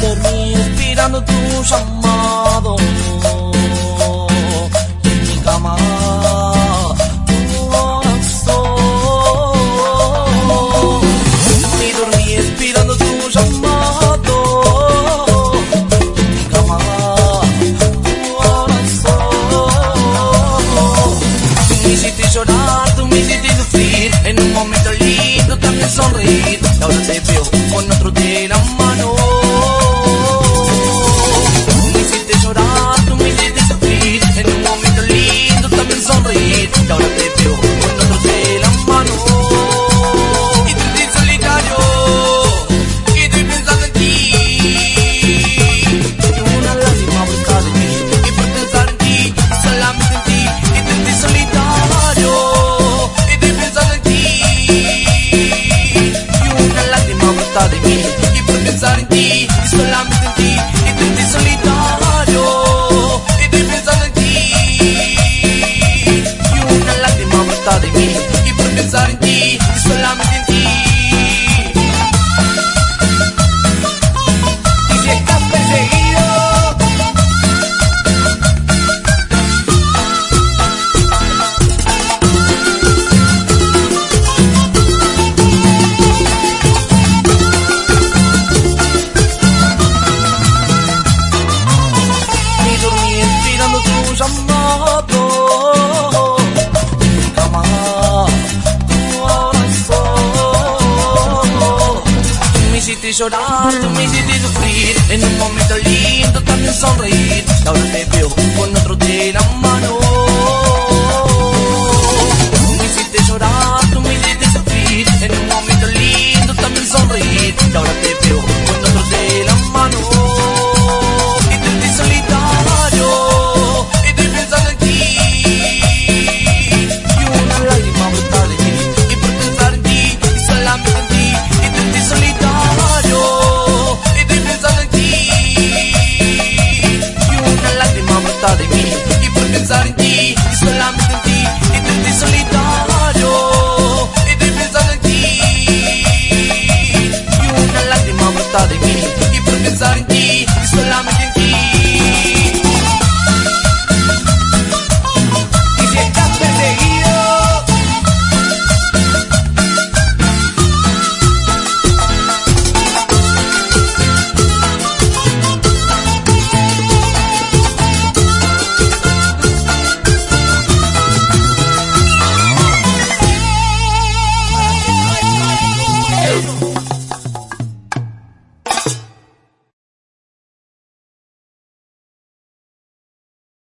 Dormí esperando tu llamado bill. de mí y por pensar en hiciste llorar, tú me hiciste sufrir. En un momento lindo también sonreír. Y ahora te veo con otro de la mano. Tú me hiciste llorar, tú me hiciste sufrir. En un momento lindo también sonreír. Y ahora te